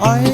I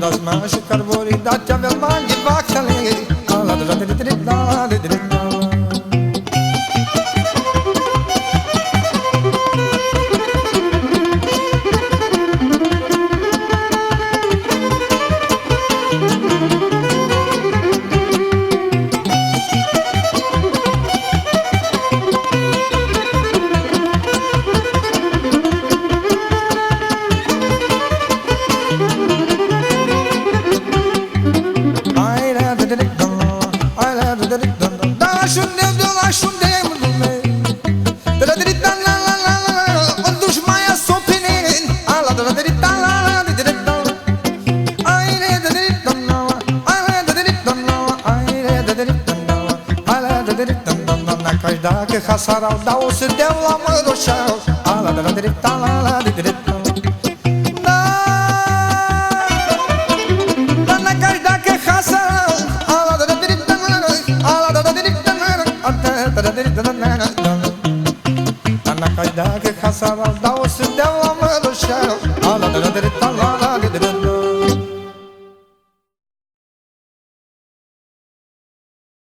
das mãos, carbonidade, a minha mãe vai. Dacă hasarau dau să deu la măroșau Ala de la drepta la la de أنا قيداك خسارة